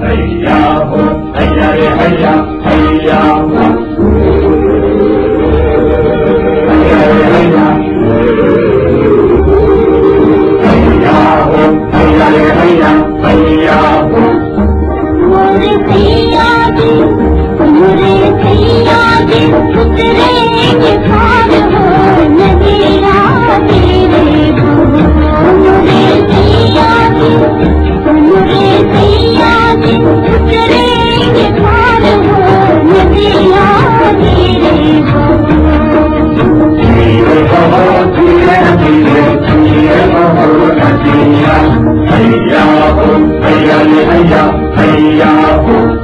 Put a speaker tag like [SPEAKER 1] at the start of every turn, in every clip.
[SPEAKER 1] پييا بو ايياري ايياري پييا بو ايياري
[SPEAKER 2] ايياري 咿呀呀，咿呀呀，咿呀呀，
[SPEAKER 1] 咿呀呀，哎呀呀，哎呀呀，哎呀，哎呀呀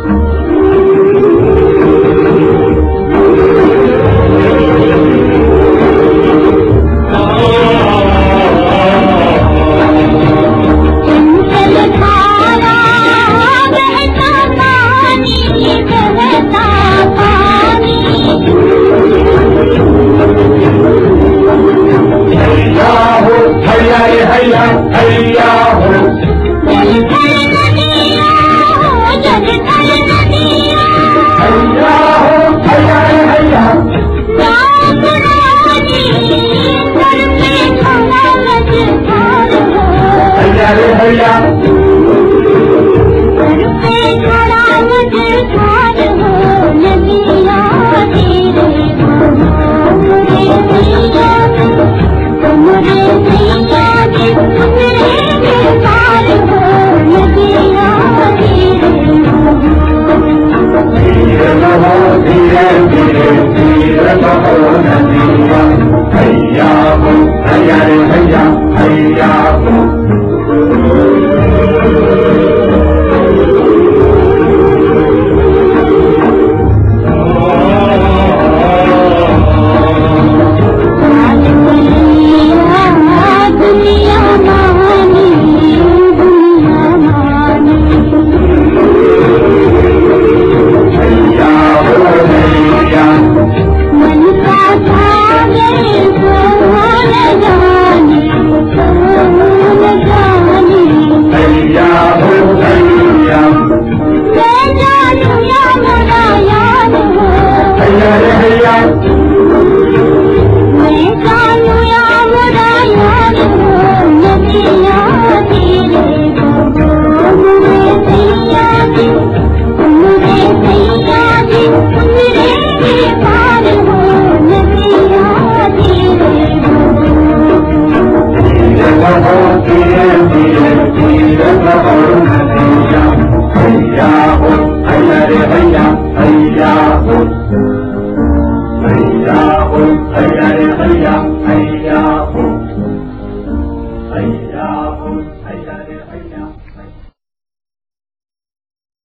[SPEAKER 1] हरियास हरि हरे हल हरियास 红，哎呀红，哎呀嘞，哎呀，呀呀